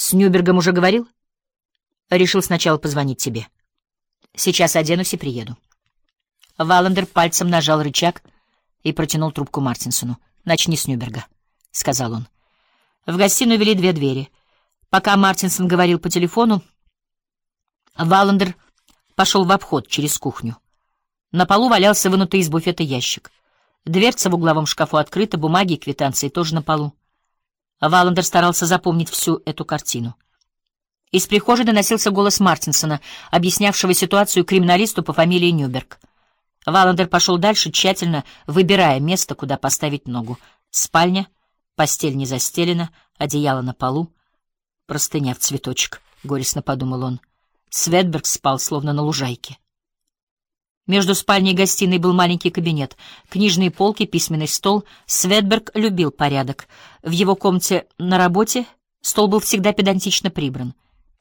С Нюбергом уже говорил? Решил сначала позвонить тебе. Сейчас оденусь и приеду. Валандер пальцем нажал рычаг и протянул трубку Мартинсону. «Начни с Нюберга», — сказал он. В гостиную вели две двери. Пока Мартинсон говорил по телефону, Валандер пошел в обход через кухню. На полу валялся вынутый из буфета ящик. Дверца в угловом шкафу открыта, бумаги и квитанции тоже на полу. Валандер старался запомнить всю эту картину. Из прихожей доносился голос Мартинсона, объяснявшего ситуацию криминалисту по фамилии Нюберг. Валандер пошел дальше, тщательно выбирая место, куда поставить ногу. Спальня, постель не застелена, одеяло на полу, простыня в цветочек, — горестно подумал он. Светберг спал, словно на лужайке. Между спальней и гостиной был маленький кабинет, книжные полки, письменный стол. Светберг любил порядок. В его комнате на работе стол был всегда педантично прибран.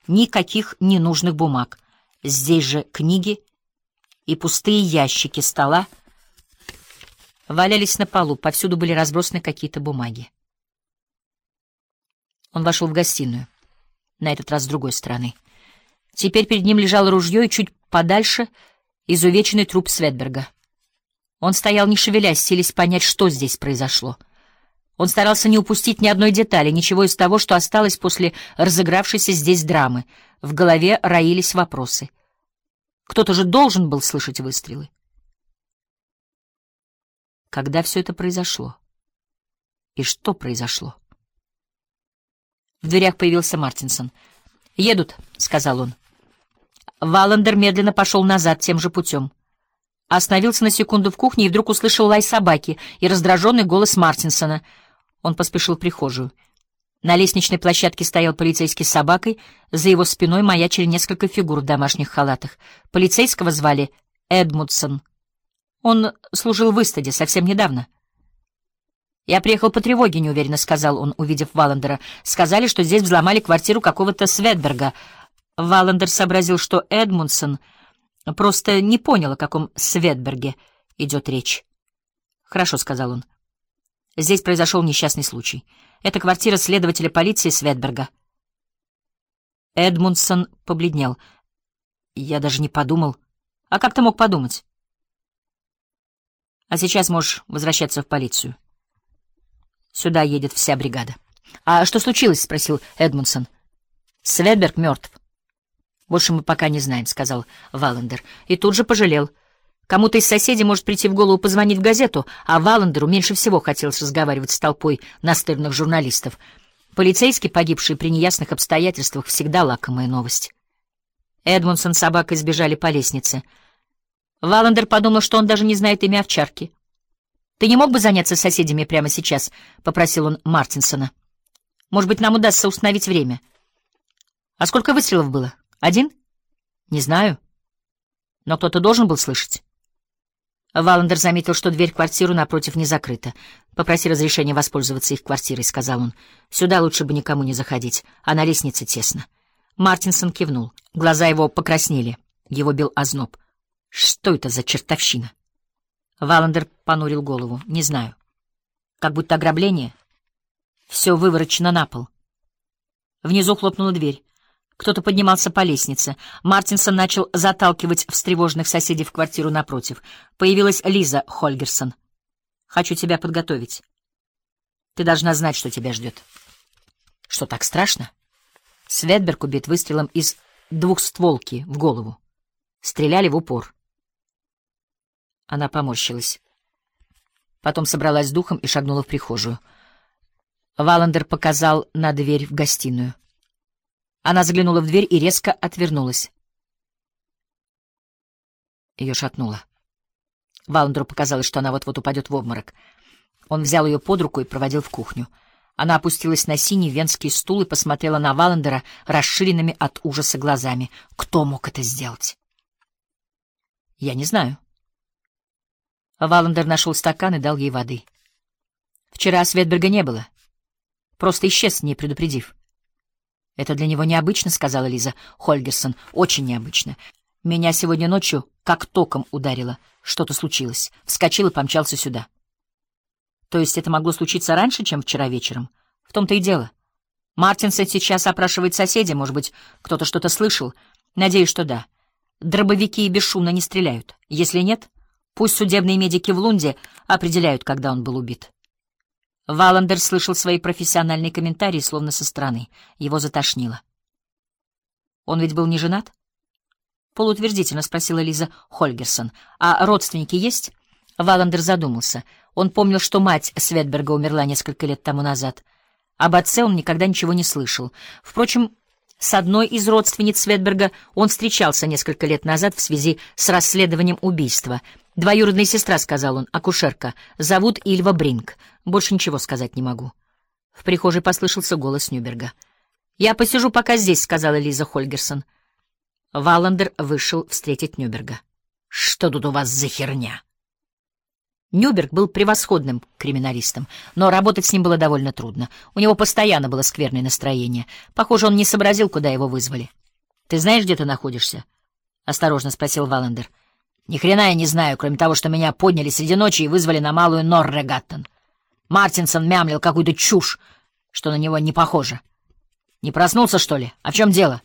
Никаких ненужных бумаг. Здесь же книги и пустые ящики стола валялись на полу, повсюду были разбросаны какие-то бумаги. Он вошел в гостиную, на этот раз с другой стороны. Теперь перед ним лежало ружье и чуть подальше изувеченный труп Светберга. Он стоял, не шевелясь, селись понять, что здесь произошло. Он старался не упустить ни одной детали, ничего из того, что осталось после разыгравшейся здесь драмы. В голове роились вопросы. Кто-то же должен был слышать выстрелы. Когда все это произошло? И что произошло? В дверях появился Мартинсон. «Едут», — сказал он. Валандер медленно пошел назад тем же путем. Остановился на секунду в кухне и вдруг услышал лай собаки и раздраженный голос Мартинсона. Он поспешил в прихожую. На лестничной площадке стоял полицейский с собакой, за его спиной маячили несколько фигур в домашних халатах. Полицейского звали Эдмудсон. Он служил в Истаде совсем недавно. «Я приехал по тревоге», — неуверенно сказал он, увидев Валандера. «Сказали, что здесь взломали квартиру какого-то Светберга». Валандер сообразил, что Эдмунсон просто не понял, о каком Светберге идет речь. «Хорошо», — сказал он. «Здесь произошел несчастный случай. Это квартира следователя полиции Светберга». Эдмунсон побледнел. «Я даже не подумал. А как ты мог подумать?» «А сейчас можешь возвращаться в полицию. Сюда едет вся бригада». «А что случилось?» — спросил Эдмунсон. «Светберг мертв». «Больше мы пока не знаем», — сказал Валандер. И тут же пожалел. Кому-то из соседей может прийти в голову позвонить в газету, а Валандеру меньше всего хотелось разговаривать с толпой настырных журналистов. Полицейский, погибший при неясных обстоятельствах, всегда лакомая новость. Эдмунсон с собакой сбежали по лестнице. Валандер подумал, что он даже не знает имя овчарки. «Ты не мог бы заняться соседями прямо сейчас?» — попросил он Мартинсона. «Может быть, нам удастся установить время». «А сколько выстрелов было?» Один? Не знаю. Но кто-то должен был слышать. Валандер заметил, что дверь в квартиру напротив не закрыта. «Попроси разрешения воспользоваться их квартирой», — сказал он. «Сюда лучше бы никому не заходить, а на лестнице тесно». Мартинсон кивнул. Глаза его покраснели. Его бил озноб. «Что это за чертовщина?» Валандер понурил голову. «Не знаю. Как будто ограбление. Все выворочено на пол». Внизу хлопнула дверь. Кто-то поднимался по лестнице. Мартинсон начал заталкивать встревоженных соседей в квартиру напротив. Появилась Лиза Хольгерсон. «Хочу тебя подготовить. Ты должна знать, что тебя ждет». «Что, так страшно?» Светберг убит выстрелом из двухстволки в голову. Стреляли в упор. Она поморщилась. Потом собралась с духом и шагнула в прихожую. Валандер показал на дверь в гостиную. Она заглянула в дверь и резко отвернулась. Ее шатнуло. Валандеру показалось, что она вот-вот упадет в обморок. Он взял ее под руку и проводил в кухню. Она опустилась на синий венский стул и посмотрела на Валандера расширенными от ужаса глазами. Кто мог это сделать? Я не знаю. Валандер нашел стакан и дал ей воды. Вчера Светберга не было. Просто исчез, не предупредив. «Это для него необычно», — сказала Лиза Хольгерсон. «Очень необычно. Меня сегодня ночью как током ударило. Что-то случилось. Вскочил и помчался сюда». «То есть это могло случиться раньше, чем вчера вечером?» «В том-то и дело. Мартинсон сейчас опрашивает соседей, может быть, кто-то что-то слышал. Надеюсь, что да. Дробовики бесшумно не стреляют. Если нет, пусть судебные медики в Лунде определяют, когда он был убит. Валандер слышал свои профессиональные комментарии, словно со стороны. Его затошнило. Он ведь был не женат? Полуутвердительно спросила Лиза Хольгерсон. А родственники есть? Валандер задумался. Он помнил, что мать Светберга умерла несколько лет тому назад. Об отце он никогда ничего не слышал. Впрочем, с одной из родственниц Светберга он встречался несколько лет назад в связи с расследованием убийства. «Двоюродная сестра», — сказал он, — «акушерка. Зовут Ильва Бринг. Больше ничего сказать не могу». В прихожей послышался голос Нюберга. «Я посижу пока здесь», — сказала Лиза Хольгерсон. Валандер вышел встретить Нюберга. «Что тут у вас за херня?» Нюберг был превосходным криминалистом, но работать с ним было довольно трудно. У него постоянно было скверное настроение. Похоже, он не сообразил, куда его вызвали. «Ты знаешь, где ты находишься?» — осторожно спросил Валандер. «Ни хрена я не знаю, кроме того, что меня подняли среди ночи и вызвали на малую Норрегаттон. Мартинсон мямлил какую-то чушь, что на него не похоже. Не проснулся, что ли? А в чем дело?»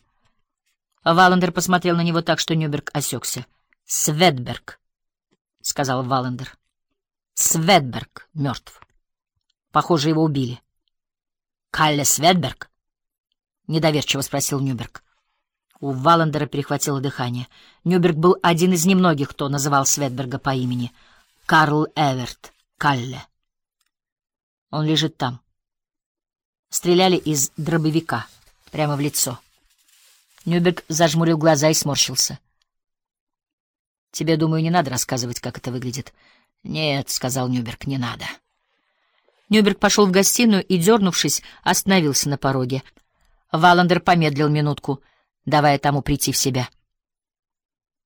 Валандер посмотрел на него так, что Нюберг осекся. «Светберг», — сказал Валандер. Светберг мертв. Похоже, его убили. Калле Светберг? Недоверчиво спросил Нюберг. У Валандера перехватило дыхание. Нюберг был один из немногих, кто называл Светберга по имени. Карл Эверт Калле. Он лежит там. Стреляли из дробовика, прямо в лицо. Нюберг зажмурил глаза и сморщился. Тебе, думаю, не надо рассказывать, как это выглядит. «Нет», — сказал Нюберг, — «не надо». Нюберг пошел в гостиную и, дернувшись, остановился на пороге. Валандер помедлил минутку, давая тому прийти в себя.